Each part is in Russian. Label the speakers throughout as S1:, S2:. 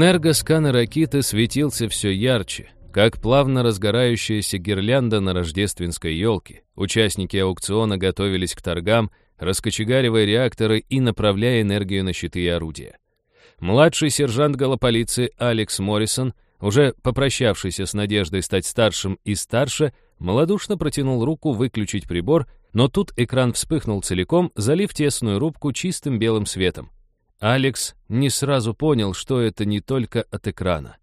S1: Энергосканер Акиты светился все ярче, как плавно разгорающаяся гирлянда на рождественской елке. Участники аукциона готовились к торгам, раскочегаривая реакторы и направляя энергию на щиты и орудия. Младший сержант голополиции Алекс Моррисон, уже попрощавшийся с надеждой стать старшим и старше, малодушно протянул руку выключить прибор, но тут экран вспыхнул целиком, залив тесную рубку чистым белым светом. Алекс не сразу понял, что это не только от экрана.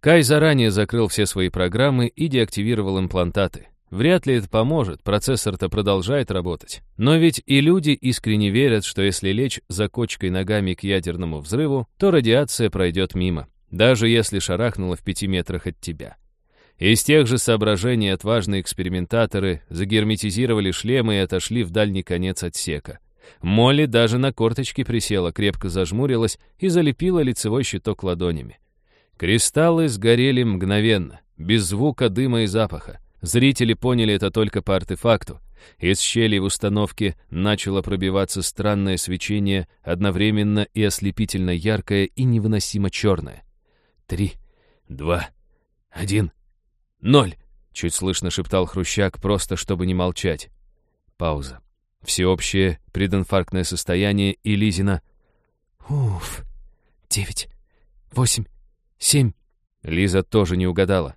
S1: Кай заранее закрыл все свои программы и деактивировал имплантаты. Вряд ли это поможет, процессор-то продолжает работать. Но ведь и люди искренне верят, что если лечь за кочкой ногами к ядерному взрыву, то радиация пройдет мимо, даже если шарахнула в пяти метрах от тебя. Из тех же соображений отважные экспериментаторы загерметизировали шлемы и отошли в дальний конец отсека. Молли даже на корточки присела, крепко зажмурилась и залепила лицевой щиток ладонями. Кристаллы сгорели мгновенно, без звука дыма и запаха. Зрители поняли это только по артефакту. Из щели в установке начало пробиваться странное свечение, одновременно и ослепительно яркое и невыносимо черное. «Три, два, один, ноль!» — чуть слышно шептал Хрущак, просто чтобы не молчать. Пауза. Всеобщее прединфарктное состояние и Лизина. «Уф, девять, восемь, семь». Лиза тоже не угадала.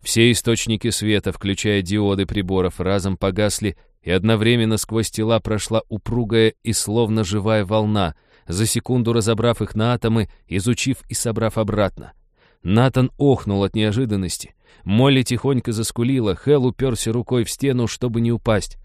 S1: Все источники света, включая диоды приборов, разом погасли, и одновременно сквозь тела прошла упругая и словно живая волна, за секунду разобрав их на атомы, изучив и собрав обратно. Натан охнул от неожиданности. Молли тихонько заскулила, Хелл уперся рукой в стену, чтобы не упасть.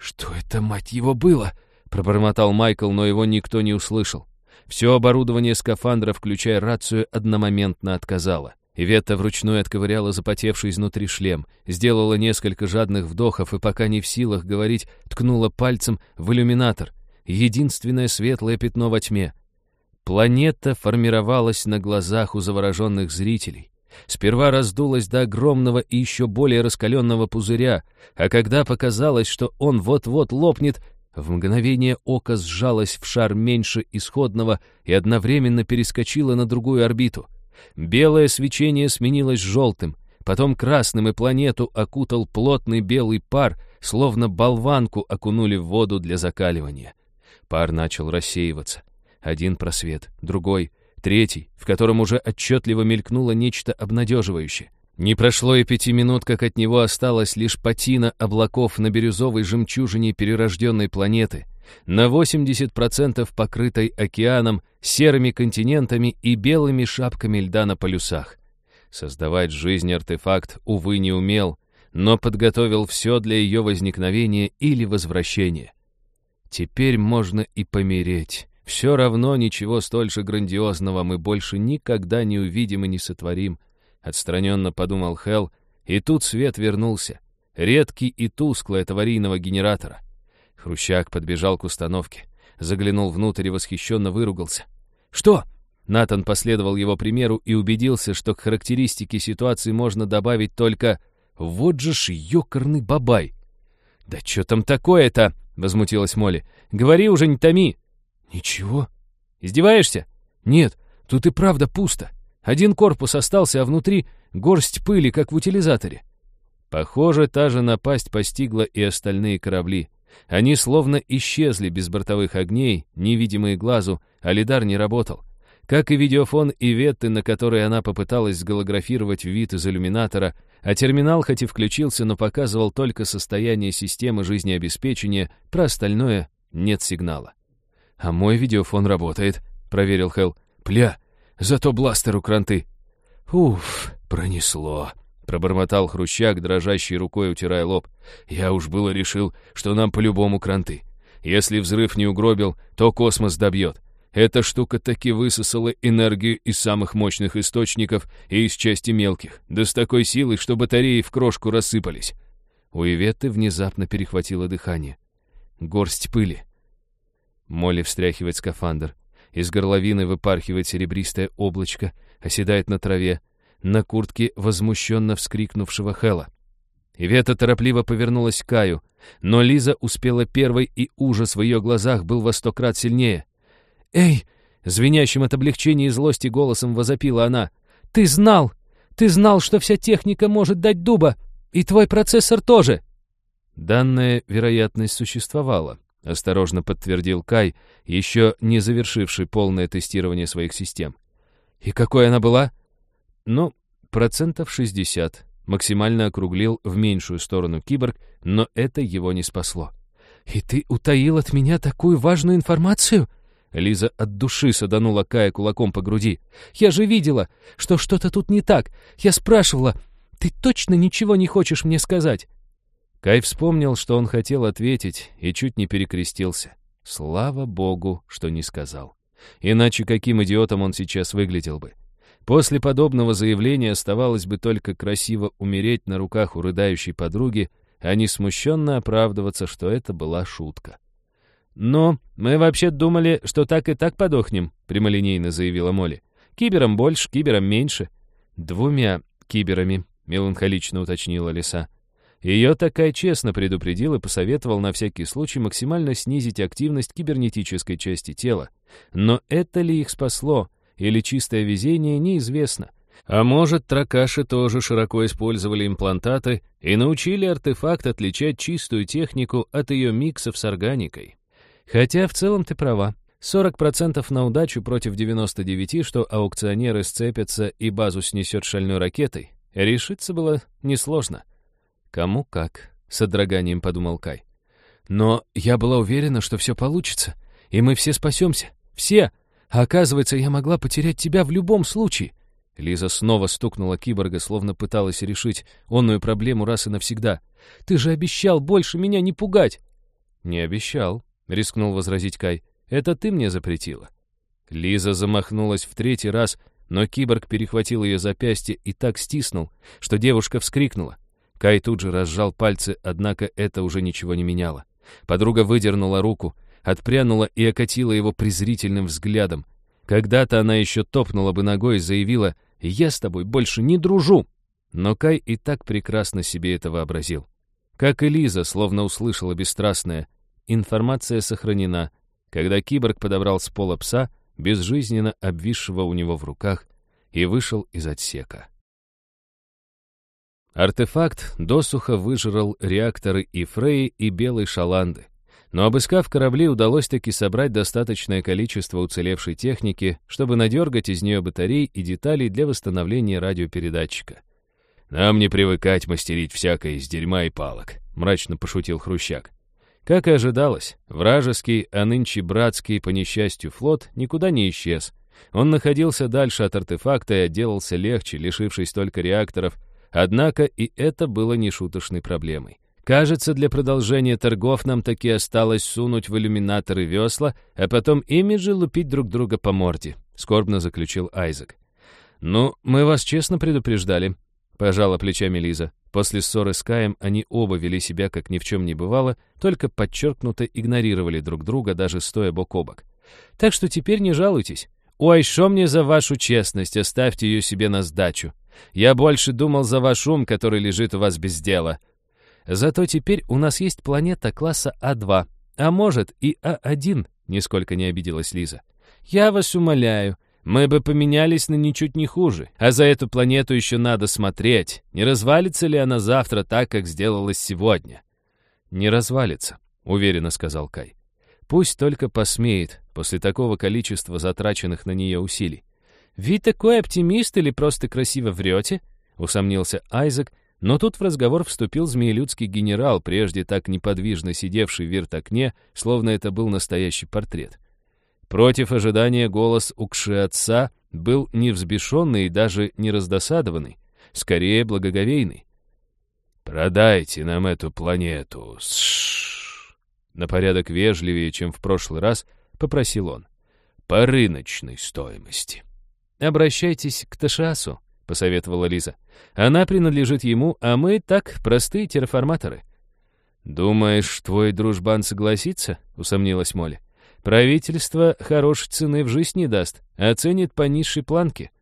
S1: «Что это, мать его, было?» — пробормотал Майкл, но его никто не услышал. Все оборудование скафандра, включая рацию, одномоментно отказало. Иветта вручную отковыряла запотевший изнутри шлем, сделала несколько жадных вдохов и, пока не в силах говорить, ткнула пальцем в иллюминатор. Единственное светлое пятно во тьме. Планета формировалась на глазах у завороженных зрителей. Сперва раздулась до огромного и еще более раскаленного пузыря, а когда показалось, что он вот-вот лопнет, в мгновение ока сжалась в шар меньше исходного и одновременно перескочила на другую орбиту — Белое свечение сменилось желтым, потом красным, и планету окутал плотный белый пар, словно болванку окунули в воду для закаливания. Пар начал рассеиваться. Один просвет, другой, третий, в котором уже отчетливо мелькнуло нечто обнадеживающее. Не прошло и пяти минут, как от него осталась лишь патина облаков на бирюзовой жемчужине перерожденной планеты, на 80% покрытой океаном, серыми континентами и белыми шапками льда на полюсах. Создавать жизнь артефакт, увы, не умел, но подготовил все для ее возникновения или возвращения. Теперь можно и помереть. Все равно ничего столь же грандиозного мы больше никогда не увидим и не сотворим, отстраненно подумал Хелл, и тут свет вернулся, редкий и тусклый от аварийного генератора. Хрущак подбежал к установке, заглянул внутрь и восхищенно выругался. «Что?» Натан последовал его примеру и убедился, что к характеристике ситуации можно добавить только «Вот же ж ёкарный бабай!» «Да что там такое-то?» — возмутилась Молли. «Говори уже, не томи!» «Ничего». «Издеваешься?» «Нет, тут и правда пусто. Один корпус остался, а внутри горсть пыли, как в утилизаторе». Похоже, та же напасть постигла и остальные корабли. Они словно исчезли без бортовых огней, невидимые глазу, а лидар не работал. Как и видеофон Иветты, на который она попыталась сголографировать вид из иллюминатора, а терминал хоть и включился, но показывал только состояние системы жизнеобеспечения, про остальное нет сигнала. «А мой видеофон работает», — проверил Хелл. «Пля, зато бластер у кранты». «Уф, пронесло», Пробормотал Хрущак, дрожащей рукой утирая лоб. «Я уж было решил, что нам по-любому кранты. Если взрыв не угробил, то космос добьет. Эта штука таки высосала энергию из самых мощных источников и из части мелких, да с такой силой, что батареи в крошку рассыпались». У Иветты внезапно перехватило дыхание. Горсть пыли. Молли встряхивает скафандр. Из горловины выпархивает серебристое облачко, оседает на траве, на куртке возмущенно вскрикнувшего Хэла. Ивета торопливо повернулась к Каю, но Лиза успела первой, и ужас в ее глазах был во сто крат сильнее. «Эй, Звенящим от облегчения и злости голосом возопила она. «Ты знал! Ты знал, что вся техника может дать дуба! И твой процессор тоже!» Данная вероятность существовала, осторожно подтвердил Кай, еще не завершивший полное тестирование своих систем. «И какой она была?» «Ну, процентов 60. Максимально округлил в меньшую сторону киборг, но это его не спасло. «И ты утаил от меня такую важную информацию?» Лиза от души саданула Кая кулаком по груди. «Я же видела, что что-то тут не так. Я спрашивала, ты точно ничего не хочешь мне сказать?» Кай вспомнил, что он хотел ответить, и чуть не перекрестился. Слава богу, что не сказал. Иначе каким идиотом он сейчас выглядел бы. После подобного заявления оставалось бы только красиво умереть на руках у рыдающей подруги, а не смущенно оправдываться, что это была шутка. «Но мы вообще думали, что так и так подохнем», — прямолинейно заявила Молли. «Кибером больше, кибером меньше». «Двумя киберами», — меланхолично уточнила Лиса. Ее такая честно предупредил и посоветовал на всякий случай максимально снизить активность кибернетической части тела. Но это ли их спасло? или чистое везение, неизвестно. А может, тракаши тоже широко использовали имплантаты и научили артефакт отличать чистую технику от ее миксов с органикой. Хотя в целом ты права. 40% на удачу против 99, что аукционеры сцепятся и базу снесет шальной ракетой. Решиться было несложно. Кому как, с содроганием подумал Кай. Но я была уверена, что все получится, и мы все спасемся. Все! А оказывается, я могла потерять тебя в любом случае. Лиза снова стукнула киборга, словно пыталась решить онную проблему раз и навсегда. «Ты же обещал больше меня не пугать!» «Не обещал», — рискнул возразить Кай. «Это ты мне запретила». Лиза замахнулась в третий раз, но киборг перехватил ее запястье и так стиснул, что девушка вскрикнула. Кай тут же разжал пальцы, однако это уже ничего не меняло. Подруга выдернула руку, отпрянула и окатила его презрительным взглядом. Когда-то она еще топнула бы ногой и заявила «Я с тобой больше не дружу!» Но Кай и так прекрасно себе это вообразил. Как и Лиза, словно услышала бесстрастное «Информация сохранена», когда киборг подобрал с пола пса, безжизненно обвисшего у него в руках, и вышел из отсека. Артефакт досуха выжрал реакторы и Фреи, и белой шаланды. Но обыскав корабли, удалось таки собрать достаточное количество уцелевшей техники, чтобы надергать из нее батарей и деталей для восстановления радиопередатчика. «Нам не привыкать мастерить всякое из дерьма и палок», — мрачно пошутил Хрущак. Как и ожидалось, вражеский, а нынче братский, по несчастью, флот никуда не исчез. Он находился дальше от артефакта и отделался легче, лишившись только реакторов, однако и это было нешуточной проблемой. Кажется, для продолжения торгов нам таки осталось сунуть в иллюминаторы весла, а потом ими же лупить друг друга по морде», — скорбно заключил Айзек. «Ну, мы вас честно предупреждали», — пожала плечами Лиза. После ссоры с Каем они оба вели себя, как ни в чем не бывало, только подчеркнуто игнорировали друг друга, даже стоя бок о бок. «Так что теперь не жалуйтесь. Ой, шо мне за вашу честность, оставьте ее себе на сдачу. Я больше думал за ваш ум, который лежит у вас без дела. Зато теперь у нас есть планета класса А2, а может и А1, нисколько не обиделась Лиза. Я вас умоляю, мы бы поменялись на ничуть не хуже, а за эту планету еще надо смотреть, не развалится ли она завтра так, как сделалось сегодня. Не развалится, уверенно сказал Кай. Пусть только посмеет после такого количества затраченных на нее усилий. «Вы такой оптимист или просто красиво врете?» — усомнился Айзек, но тут в разговор вступил змеелюдский генерал, прежде так неподвижно сидевший в вертокне, словно это был настоящий портрет. Против ожидания голос Укши отца был не взбешенный и даже не раздосадованный, скорее благоговейный. «Продайте нам эту планету, На порядок вежливее, чем в прошлый раз, попросил он. «По рыночной стоимости». «Обращайтесь к Ташасу», посоветовала Лиза. «Она принадлежит ему, а мы так, простые терраформаторы». «Думаешь, твой дружбан согласится?» — усомнилась Молли. «Правительство хорошей цены в жизнь не даст, оценит по низшей планке».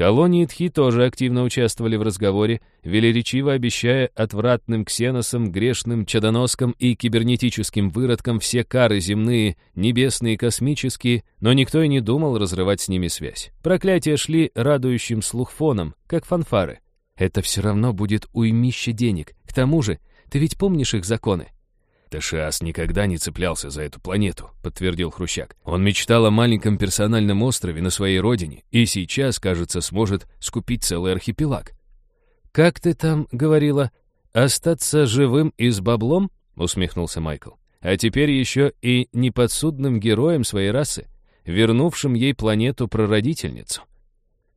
S1: Колонии Тхи тоже активно участвовали в разговоре, велеречиво обещая отвратным ксеносам, грешным чадоноскам и кибернетическим выродкам все кары земные, небесные, космические, но никто и не думал разрывать с ними связь. Проклятия шли радующим слух фоном, как фанфары. Это все равно будет уймище денег. К тому же, ты ведь помнишь их законы?
S2: «Ташиас никогда не цеплялся за эту планету», — подтвердил Хрущак.
S1: «Он мечтал о маленьком персональном острове на своей родине и сейчас, кажется, сможет скупить целый архипелаг». «Как ты там говорила? Остаться живым и с баблом?» — усмехнулся Майкл. «А теперь еще и неподсудным героем своей расы, вернувшим ей планету-прародительницу».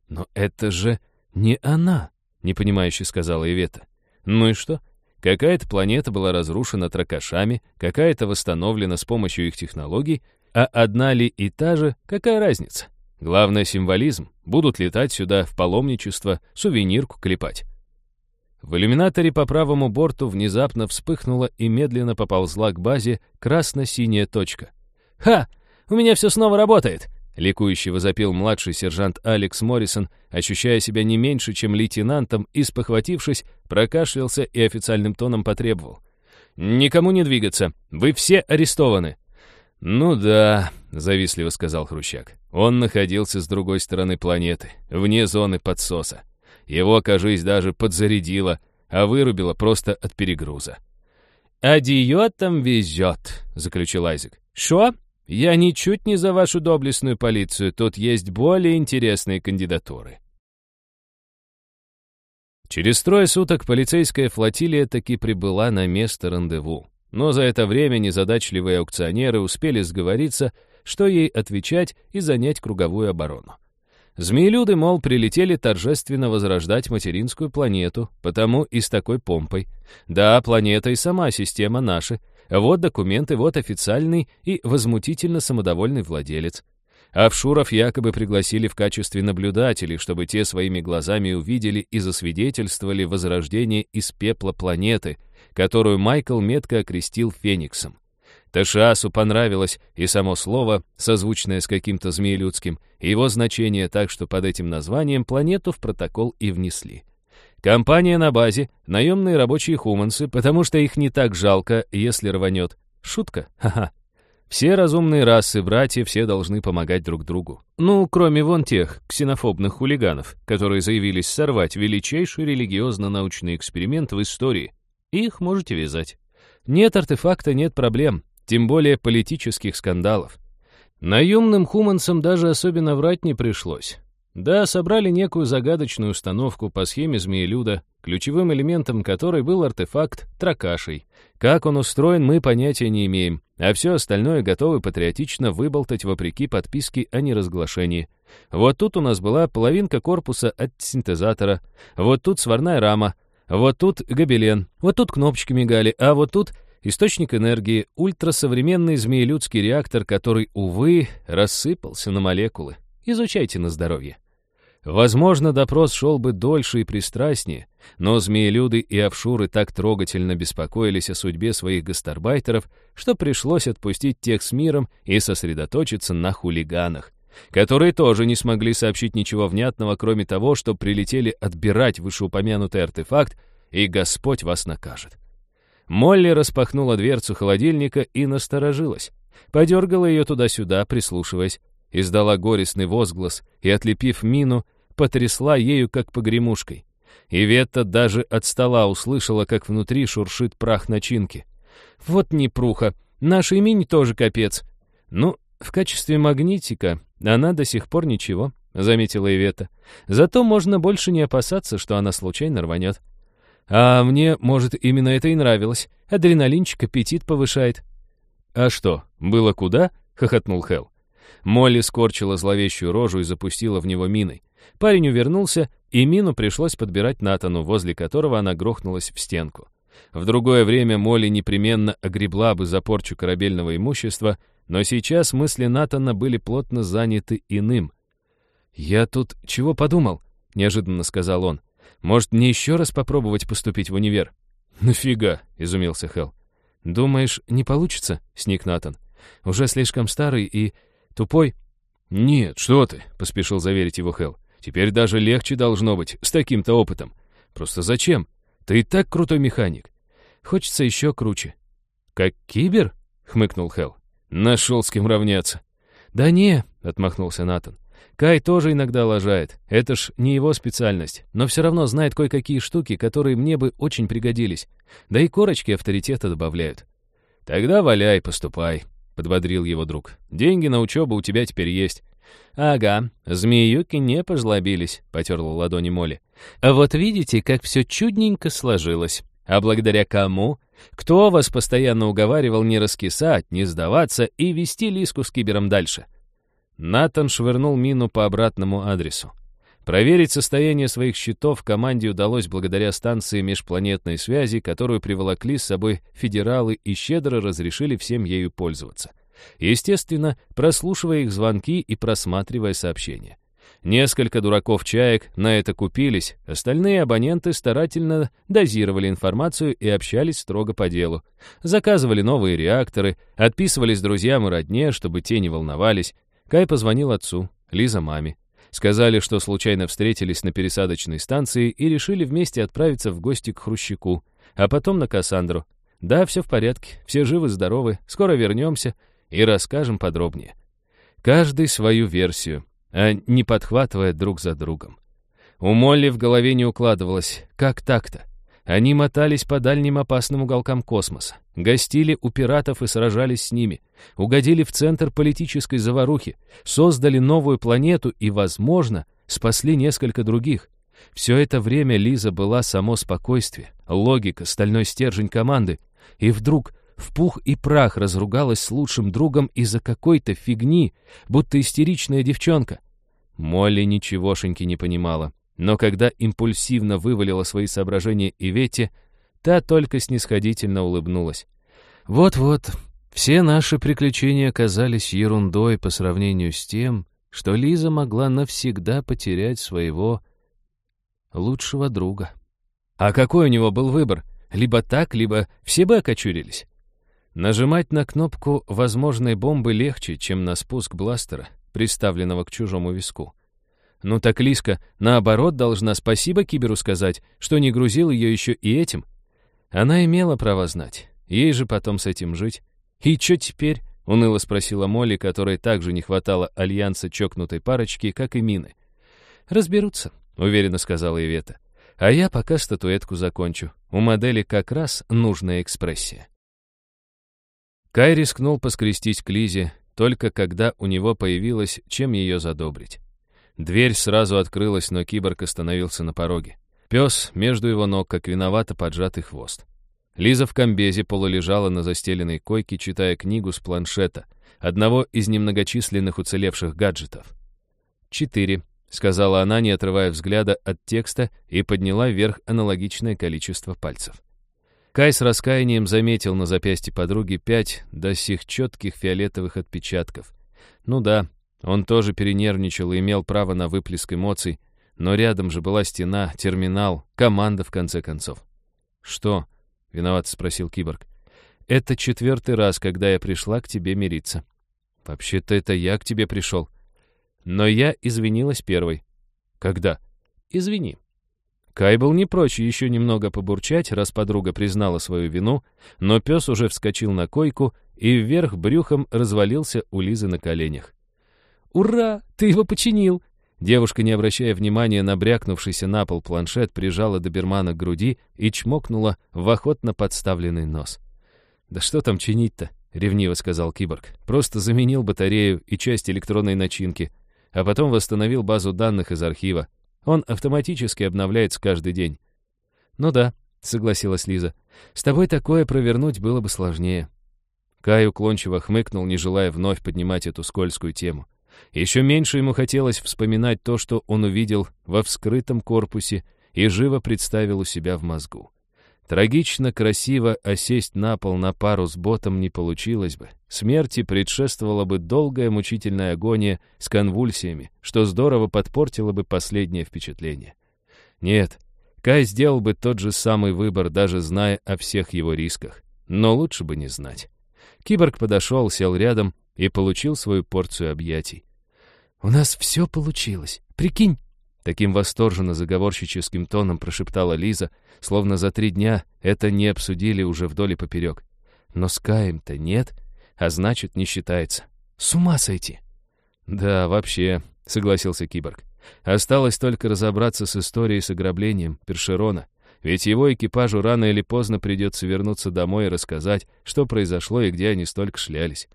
S1: «Но это же не она», — непонимающе сказала Ивета. «Ну и что?» Какая-то планета была разрушена тракашами, какая-то восстановлена с помощью их технологий, а одна ли и та же, какая разница? Главное — символизм. Будут летать сюда в паломничество, сувенирку клепать. В иллюминаторе по правому борту внезапно вспыхнула и медленно поползла к базе красно-синяя точка. «Ха! У меня все снова работает!» Ликующе возопил младший сержант Алекс Моррисон, ощущая себя не меньше, чем лейтенантом, и, спохватившись, прокашлялся и официальным тоном потребовал. «Никому не двигаться! Вы все арестованы!» «Ну да», — завистливо сказал Хрущак. «Он находился с другой стороны планеты, вне зоны подсоса. Его, кажись, даже подзарядило, а вырубило просто от перегруза». «Адиотам везет», — заключил Айзек. «Шо?» Я ничуть не за вашу доблестную полицию, тут есть более интересные кандидатуры. Через трое суток полицейская флотилия таки прибыла на место рандеву. Но за это время незадачливые аукционеры успели сговориться, что ей отвечать и занять круговую оборону. Змеелюды, мол, прилетели торжественно возрождать материнскую планету, потому и с такой помпой. Да, планета и сама система наши, вот документы, вот официальный и возмутительно самодовольный владелец. Офшуров якобы пригласили в качестве наблюдателей, чтобы те своими глазами увидели и засвидетельствовали возрождение из пепла планеты, которую Майкл метко окрестил Фениксом. Ташиасу понравилось и само слово, созвучное с каким-то змеелюдским, и его значение так, что под этим названием планету в протокол и внесли. Компания на базе, наемные рабочие хумансы, потому что их не так жалко, если рванет. Шутка? Ха-ха. Все разумные расы, братья, все должны помогать друг другу. Ну, кроме вон тех ксенофобных хулиганов, которые заявились сорвать величайший религиозно-научный эксперимент в истории. Их можете вязать. Нет артефакта, нет проблем, тем более политических скандалов. Наемным хуманцам даже особенно врать не пришлось. Да, собрали некую загадочную установку по схеме Змеелюда, ключевым элементом которой был артефакт Тракашей. Как он устроен, мы понятия не имеем, а все остальное готовы патриотично выболтать вопреки подписке о неразглашении. Вот тут у нас была половинка корпуса от синтезатора, вот тут сварная рама, вот тут гобелен, вот тут кнопочки мигали, а вот тут источник энергии, ультрасовременный змеелюдский реактор, который, увы, рассыпался на молекулы. Изучайте на здоровье. Возможно, допрос шел бы дольше и пристрастнее, но змеелюды и офшуры так трогательно беспокоились о судьбе своих гастарбайтеров, что пришлось отпустить тех с миром и сосредоточиться на хулиганах, которые тоже не смогли сообщить ничего внятного, кроме того, что прилетели отбирать вышеупомянутый артефакт, и Господь вас накажет. Молли распахнула дверцу холодильника и насторожилась. Подергала ее туда-сюда, прислушиваясь, издала горестный возглас и, отлепив мину, потрясла ею, как погремушкой. И Ветта даже от стола услышала, как внутри шуршит прах начинки. «Вот непруха! Нашей мини тоже капец!» «Ну, в качестве магнитика она до сих пор ничего», — заметила Ивета. «Зато можно больше не опасаться, что она случайно рванет». «А мне, может, именно это и нравилось. Адреналинчик аппетит повышает». «А что, было куда?» — хохотнул Хелл. Молли скорчила зловещую рожу и запустила в него миной. Парень увернулся, и мину пришлось подбирать Натану, возле которого она грохнулась в стенку. В другое время Молли непременно огребла бы за порчу корабельного имущества, но сейчас мысли Натана были плотно заняты иным. «Я тут чего подумал?» — неожиданно сказал он. «Может, мне еще раз попробовать поступить в универ?» «Нафига?» — изумился Хелл. «Думаешь, не получится?» — сник Натан. «Уже слишком старый и тупой?» «Нет, что ты», — поспешил заверить его Хелл. Теперь даже легче должно быть, с таким-то опытом. Просто зачем? Ты и так крутой механик. Хочется еще круче. Как кибер? Хмыкнул Хелл. Нашел с кем равняться. Да не, отмахнулся Натан. Кай тоже иногда лажает. Это ж не его специальность, но все равно знает кое-какие штуки, которые мне бы очень пригодились. Да и корочки авторитета добавляют. Тогда валяй, поступай, подбодрил его друг. Деньги на учебу у тебя теперь есть. «Ага, змеюки не пожлобились», — потерла ладони Молли. «А вот видите, как все чудненько сложилось. А благодаря кому? Кто вас постоянно уговаривал не раскисать, не сдаваться и вести Лиску с Кибером дальше?» Натан швырнул мину по обратному адресу. Проверить состояние своих счетов команде удалось благодаря станции межпланетной связи, которую приволокли с собой федералы и щедро разрешили всем ею пользоваться. Естественно, прослушивая их звонки и просматривая сообщения. Несколько дураков-чаек на это купились, остальные абоненты старательно дозировали информацию и общались строго по делу. Заказывали новые реакторы, отписывались друзьям и родне, чтобы те не волновались. Кай позвонил отцу, Лиза маме. Сказали, что случайно встретились на пересадочной станции и решили вместе отправиться в гости к Хрущику, а потом на Кассандру. Да, все в порядке, все живы-здоровы, скоро вернемся и расскажем подробнее. Каждый свою версию, а не подхватывая друг за другом. У Молли в голове не укладывалось, как так-то? Они мотались по дальним опасным уголкам космоса, гостили у пиратов и сражались с ними, угодили в центр политической заварухи, создали новую планету и, возможно, спасли несколько других. Все это время Лиза была само спокойствие, логика, стальной стержень команды. И вдруг в пух и прах разругалась с лучшим другом из-за какой-то фигни, будто истеричная девчонка. Молли ничегошеньки не понимала, но когда импульсивно вывалила свои соображения Ивете, та только снисходительно улыбнулась. «Вот-вот, все наши приключения оказались ерундой по сравнению с тем, что Лиза могла навсегда потерять своего лучшего друга. А какой у него был выбор? Либо так, либо все бы окочурились. Нажимать на кнопку возможной бомбы легче, чем на спуск бластера, приставленного к чужому виску. Ну так Лиска, наоборот, должна спасибо Киберу сказать, что не грузил ее еще и этим. Она имела право знать, ей же потом с этим жить. «И что теперь?» — уныло спросила Молли, которой также не хватало альянса чокнутой парочки, как и Мины. «Разберутся», — уверенно сказала Ивета. «А я пока статуэтку закончу. У модели как раз нужная экспрессия». Кай рискнул поскрестись к Лизе, только когда у него появилось, чем ее задобрить. Дверь сразу открылась, но киборг остановился на пороге. Пес между его ног, как виновато поджатый хвост. Лиза в комбезе полулежала на застеленной койке, читая книгу с планшета, одного из немногочисленных уцелевших гаджетов. «Четыре», — сказала она, не отрывая взгляда от текста, и подняла вверх аналогичное количество пальцев. Кай с раскаянием заметил на запястье подруги пять до сих четких фиолетовых отпечатков. Ну да, он тоже перенервничал и имел право на выплеск эмоций, но рядом же была стена, терминал, команда в конце концов. «Что?» — виноват спросил киборг. «Это четвертый раз, когда я пришла к тебе мириться». «Вообще-то это я к тебе пришел». Но я извинилась первой. «Когда?» «Извини». Кай был не прочь еще немного побурчать, раз подруга признала свою вину, но пес уже вскочил на койку и вверх брюхом развалился у Лизы на коленях. «Ура! Ты его починил!» Девушка, не обращая внимания на брякнувшийся на пол планшет, прижала добермана к груди и чмокнула в охотно подставленный нос. «Да что там чинить-то?» — ревниво сказал киборг. «Просто заменил батарею и часть электронной начинки, а потом восстановил базу данных из архива. Он автоматически обновляется каждый день. «Ну да», — согласилась Лиза. «С тобой такое провернуть было бы сложнее». Кай уклончиво хмыкнул, не желая вновь поднимать эту скользкую тему. Еще меньше ему хотелось вспоминать то, что он увидел во вскрытом корпусе и живо представил у себя в мозгу. Трагично красиво осесть на пол на пару с ботом не получилось бы. Смерти предшествовала бы долгая мучительная агония с конвульсиями, что здорово подпортило бы последнее впечатление. Нет, Кай сделал бы тот же самый выбор, даже зная о всех его рисках. Но лучше бы не знать. Киборг подошел, сел рядом и получил свою порцию объятий. «У нас все получилось. Прикинь, Таким восторженно заговорщическим тоном прошептала Лиза, словно за три дня это не обсудили уже вдоль и поперек. Но с Каем-то нет, а значит, не считается. С ума сойти. Да, вообще, согласился киборг. Осталось только разобраться с историей с ограблением Першерона. Ведь его экипажу рано или поздно придется вернуться домой и рассказать, что произошло и где они столько шлялись.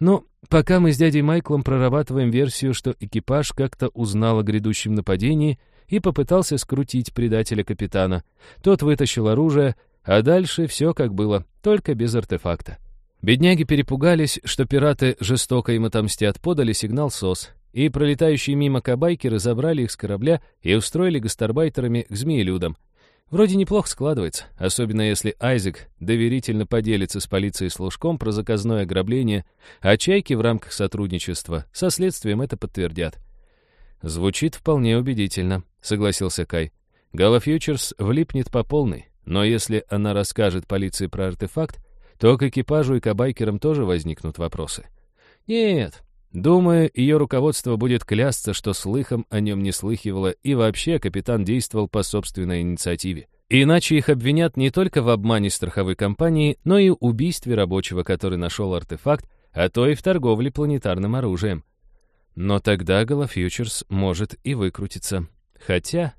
S1: Но пока мы с дядей Майклом прорабатываем версию, что экипаж как-то узнал о грядущем нападении и попытался скрутить предателя капитана. Тот вытащил оружие, а дальше все как было, только без артефакта. Бедняги перепугались, что пираты жестоко им отомстят, подали сигнал СОС, и пролетающие мимо кабайкеры забрали их с корабля и устроили гастарбайтерами к змеелюдам — Вроде неплохо складывается, особенно если Айзек доверительно поделится с полицией служком про заказное ограбление, а чайки в рамках сотрудничества со следствием это подтвердят. «Звучит вполне убедительно», — согласился Кай. «Гала Фьючерс влипнет по полной, но если она расскажет полиции про артефакт, то к экипажу и кабайкерам тоже возникнут вопросы». «Нет, Думаю, ее руководство будет клясться, что слыхом о нем не слыхивало, и вообще капитан действовал по собственной инициативе. Иначе их обвинят не только в обмане страховой компании, но и убийстве рабочего, который нашел артефакт, а то и в торговле планетарным оружием. Но тогда Голофьючерс может и выкрутиться. Хотя...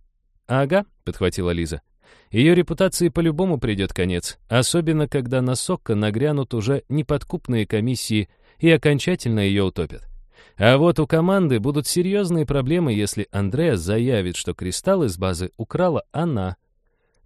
S1: «Ага», — подхватила Лиза. «Ее репутации по-любому придет конец, особенно когда на Сокко нагрянут уже неподкупные комиссии — и окончательно ее утопят. А вот у команды будут серьезные проблемы, если Андреа заявит, что кристалл из базы украла она.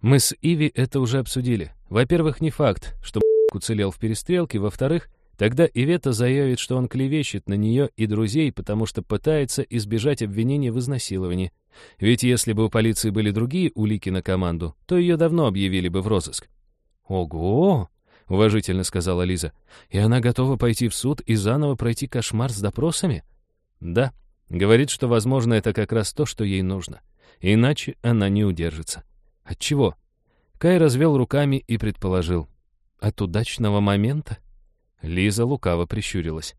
S1: Мы с Иви это уже обсудили. Во-первых, не факт, что уцелел в перестрелке, во-вторых, тогда Ивета заявит, что он клевещет на нее и друзей, потому что пытается избежать обвинения в изнасиловании. Ведь если бы у полиции были другие улики на команду, то ее давно объявили бы в розыск. «Ого!» — уважительно сказала Лиза. «И она готова пойти в суд и заново пройти кошмар с допросами?» «Да». Говорит, что, возможно, это как раз то, что ей нужно. Иначе она не удержится. От чего? Кай развел руками и предположил. От удачного момента? Лиза лукаво прищурилась.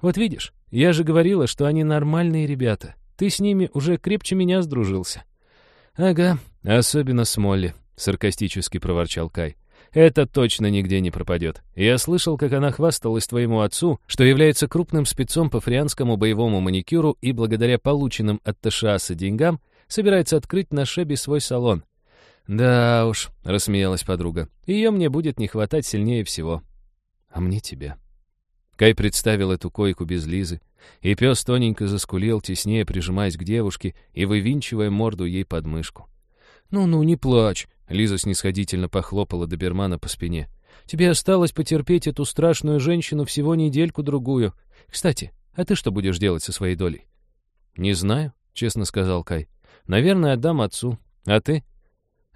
S1: «Вот видишь, я же говорила, что они нормальные ребята. Ты с ними уже крепче меня сдружился». «Ага, особенно с Молли», — саркастически проворчал Кай. Это точно нигде не пропадет. Я слышал, как она хвасталась твоему отцу, что является крупным спецом по фрианскому боевому маникюру и благодаря полученным от ТШАСа деньгам собирается открыть на Шебе свой салон. «Да уж», — рассмеялась подруга, — «ее мне будет не хватать сильнее всего». «А мне тебя». Кай представил эту койку без Лизы, и пес тоненько заскулил, теснее прижимаясь к девушке и вывинчивая морду ей под мышку. «Ну-ну, не плачь», Лиза снисходительно похлопала добермана по спине. «Тебе осталось потерпеть эту страшную женщину всего недельку-другую. Кстати, а ты что будешь делать со своей долей?» «Не знаю», — честно сказал Кай. «Наверное, отдам отцу. А ты?»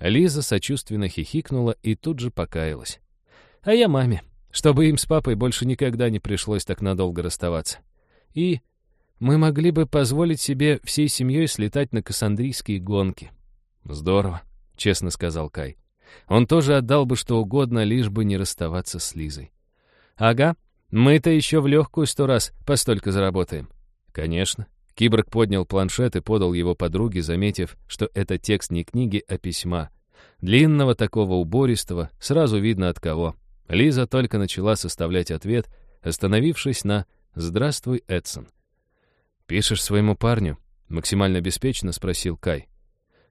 S1: Лиза сочувственно хихикнула и тут же покаялась. «А я маме, чтобы им с папой больше никогда не пришлось так надолго расставаться. И мы могли бы позволить себе всей семьей слетать на кассандрийские гонки». «Здорово», — честно сказал Кай. Он тоже отдал бы что угодно, лишь бы не расставаться с Лизой. «Ага, мы-то еще в легкую сто раз постолько заработаем». «Конечно». Киборг поднял планшет и подал его подруге, заметив, что это текст не книги, а письма. Длинного такого убористого, сразу видно от кого. Лиза только начала составлять ответ, остановившись на «Здравствуй, Эдсон». «Пишешь своему парню?» — максимально беспечно спросил Кай.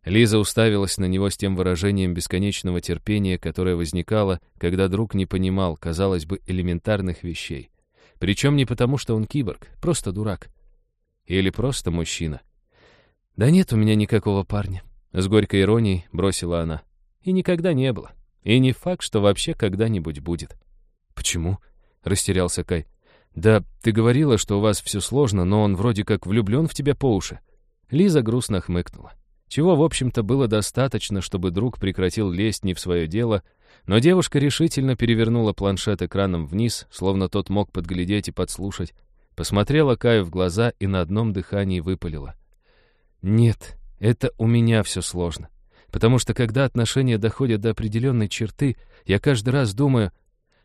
S1: Лиза уставилась на него с тем выражением бесконечного терпения, которое возникало, когда друг не понимал, казалось бы, элементарных вещей. Причем не потому, что он киборг, просто дурак. Или просто мужчина. «Да нет у меня никакого парня», — с горькой иронией бросила она. «И никогда не было. И не факт, что вообще когда-нибудь будет». «Почему?» — растерялся Кай. «Да ты говорила, что у вас все сложно, но он вроде как влюблен в тебя по уши». Лиза грустно хмыкнула чего, в общем-то, было достаточно, чтобы друг прекратил лезть не в свое дело, но девушка решительно перевернула планшет экраном вниз, словно тот мог подглядеть и подслушать, посмотрела Каю в глаза и на одном дыхании выпалила. «Нет, это у меня все сложно, потому что когда отношения доходят до определенной черты, я каждый раз думаю,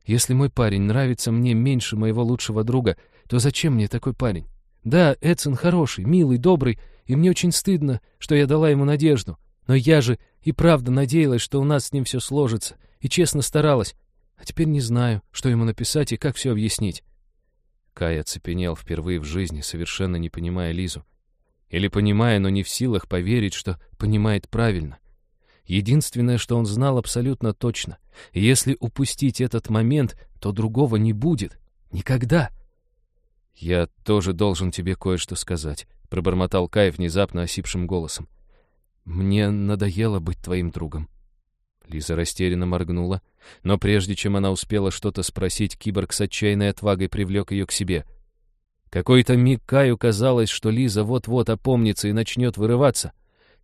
S1: если мой парень нравится мне меньше моего лучшего друга, то зачем мне такой парень? Да, Эдсон хороший, милый, добрый,
S3: и мне очень стыдно, что я дала ему надежду. Но я же и правда надеялась, что у нас с ним все сложится, и честно старалась. А теперь не знаю, что ему написать и как все объяснить».
S1: Кай оцепенел впервые в жизни, совершенно не понимая Лизу. Или понимая, но не в силах поверить, что понимает правильно. Единственное, что он знал абсолютно точно. Если упустить этот момент, то другого не будет. Никогда. «Я тоже должен тебе кое-что сказать», — пробормотал Кай внезапно осипшим голосом. «Мне надоело быть твоим другом». Лиза растерянно моргнула, но прежде чем она успела что-то спросить, киборг с отчаянной отвагой привлек ее к себе. Какой-то миг Каю казалось, что Лиза вот-вот опомнится и начнет вырываться.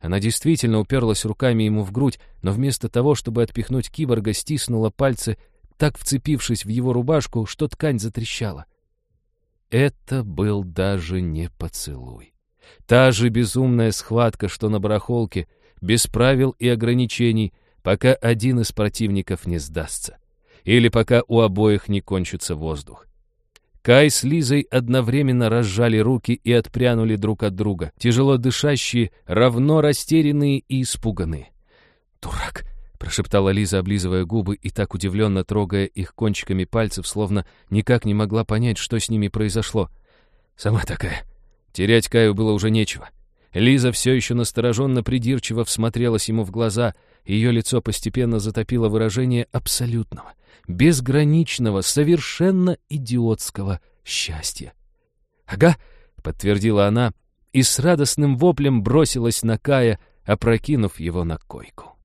S1: Она действительно уперлась руками ему в грудь, но вместо того, чтобы отпихнуть киборга, стиснула пальцы, так вцепившись в его рубашку, что ткань затрещала. Это был даже не поцелуй. Та же безумная схватка, что на барахолке, без правил и ограничений, пока один из противников не сдастся. Или пока у обоих не кончится воздух. Кай с Лизой одновременно разжали руки и отпрянули друг от друга, тяжело дышащие, равно растерянные и испуганные. «Дурак!» — прошептала Лиза, облизывая губы и так удивленно трогая их кончиками пальцев, словно никак не могла понять, что с ними произошло. «Сама такая». Терять Каю было уже нечего. Лиза все еще настороженно придирчиво всмотрелась ему в глаза — ее лицо постепенно затопило выражение абсолютного, безграничного, совершенно идиотского счастья. «Ага», — подтвердила она, и с радостным воплем бросилась на Кая, опрокинув его на койку.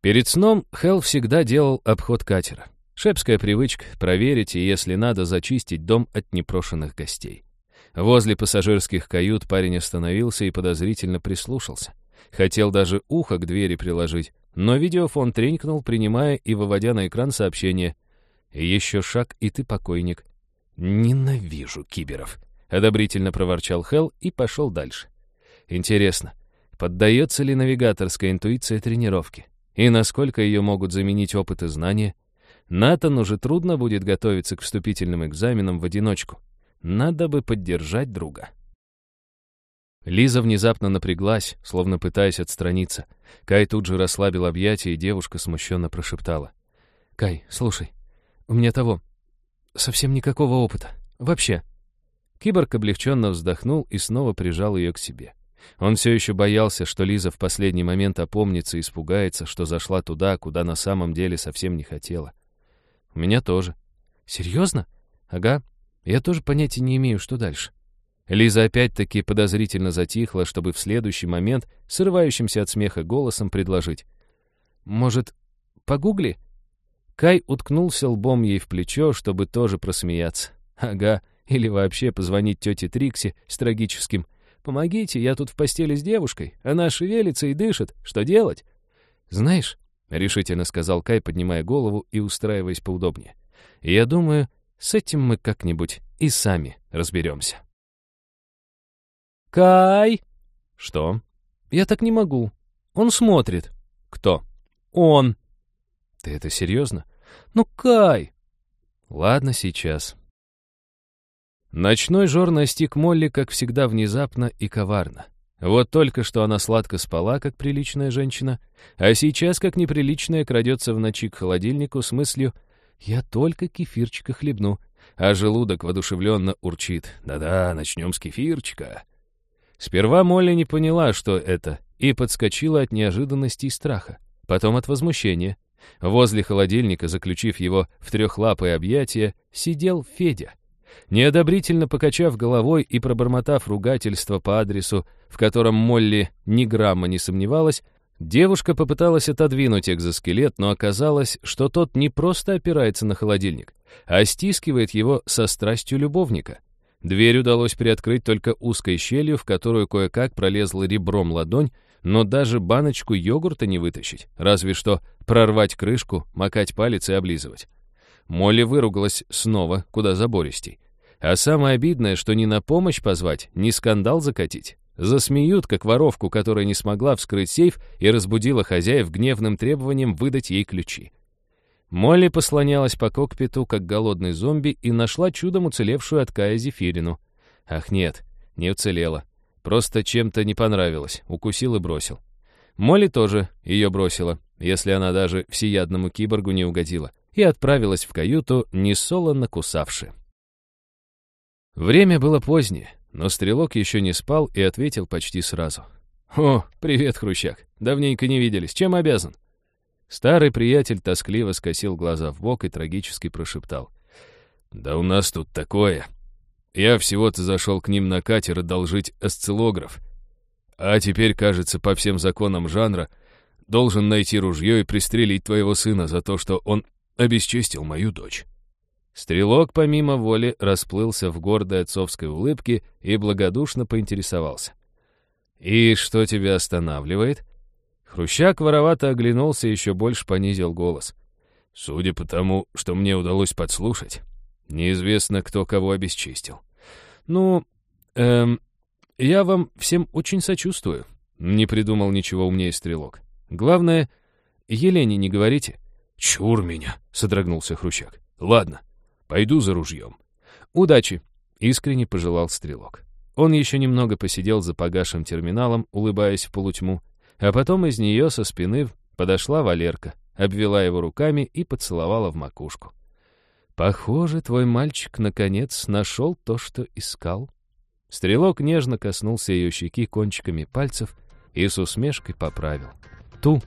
S1: Перед сном Хелл всегда делал обход катера. Шепская привычка — проверить и, если надо, зачистить дом от непрошенных гостей. Возле пассажирских кают парень остановился и подозрительно прислушался — Хотел даже ухо к двери приложить, но видеофон тренькнул, принимая и выводя на экран сообщение. «Еще шаг, и ты покойник». «Ненавижу киберов», — одобрительно проворчал Хелл и пошел дальше. «Интересно, поддается ли навигаторская интуиция тренировке? И насколько ее могут заменить опыт и знания? Натану же трудно будет готовиться к вступительным экзаменам в одиночку. Надо бы поддержать друга». Лиза внезапно напряглась, словно пытаясь отстраниться. Кай тут же расслабил объятия, и девушка смущенно прошептала. «Кай, слушай, у меня того... совсем никакого опыта. Вообще». Киборг облегченно вздохнул и снова прижал ее к себе. Он все еще боялся, что Лиза в последний момент опомнится и испугается, что зашла туда, куда на самом деле совсем не хотела. «У меня тоже». «Серьезно?» «Ага. Я тоже понятия не имею, что дальше». Лиза опять-таки подозрительно затихла, чтобы в следующий момент, срывающимся от смеха голосом, предложить. «Может, погугли?» Кай уткнулся лбом ей в плечо, чтобы тоже просмеяться. «Ага, или вообще позвонить тете Трикси с трагическим. «Помогите, я тут в постели с девушкой. Она шевелится и дышит. Что делать?» «Знаешь», — решительно сказал Кай, поднимая голову и устраиваясь поудобнее, «я думаю, с этим мы как-нибудь и сами разберемся». «Кай!» «Что?» «Я так не могу. Он смотрит». «Кто?»
S3: «Он».
S1: «Ты это серьезно?»
S3: «Ну, Кай!»
S1: «Ладно, сейчас». Ночной жор настиг Молли, как всегда, внезапно и коварно. Вот только что она сладко спала, как приличная женщина, а сейчас, как неприличная, крадется в ночи к холодильнику с мыслью «Я только кефирчика хлебну», а желудок воодушевленно урчит «Да-да, начнем с кефирчика». Сперва Молли не поняла, что это, и подскочила от неожиданности и страха, потом от возмущения. Возле холодильника, заключив его в трехлапое объятие, сидел Федя. Неодобрительно покачав головой и пробормотав ругательство по адресу, в котором Молли ни грамма не сомневалась, девушка попыталась отодвинуть экзоскелет, но оказалось, что тот не просто опирается на холодильник, а стискивает его со страстью любовника. Дверь удалось приоткрыть только узкой щелью, в которую кое-как пролезла ребром ладонь, но даже баночку йогурта не вытащить, разве что прорвать крышку, макать палец и облизывать. Молли выругалась снова, куда забористей. А самое обидное, что ни на помощь позвать, ни скандал закатить. Засмеют, как воровку, которая не смогла вскрыть сейф и разбудила хозяев гневным требованием выдать ей ключи. Молли послонялась по кокпиту, как голодный зомби, и нашла чудом уцелевшую от Кая Зефирину. Ах нет, Не уцелела. Просто чем-то не понравилось, укусил и бросил. Молли тоже ее бросила, если она даже всеядному киборгу не угодила, и отправилась в каюту, несолоно кусавши. Время было позднее, но стрелок еще не спал и ответил почти сразу. «О, привет, Хрущак. Давненько не виделись. Чем обязан?» Старый приятель тоскливо скосил глаза в бок и трагически прошептал. «Да у нас тут такое. Я всего-то зашел к ним на катер одолжить осциллограф. А теперь, кажется, по всем законам жанра, должен найти ружье и пристрелить твоего сына за то, что он обесчестил мою дочь». Стрелок помимо воли расплылся в гордой отцовской улыбке и благодушно поинтересовался. «И что тебя останавливает?» Хрущак воровато оглянулся и еще больше понизил голос. «Судя по тому, что мне удалось подслушать, неизвестно, кто кого обесчистил. Ну, эм, я вам всем очень сочувствую». Не придумал ничего умнее стрелок. «Главное, Елене не говорите».
S2: «Чур меня!» — содрогнулся Хрущак. «Ладно, пойду за ружьем».
S1: «Удачи!» — искренне пожелал стрелок. Он еще немного посидел за погашим терминалом, улыбаясь в полутьму, а потом из нее со спины подошла Валерка, обвела его руками и поцеловала в макушку. «Похоже, твой мальчик наконец нашел то, что искал». Стрелок нежно коснулся ее щеки кончиками пальцев и с усмешкой поправил. «Ту,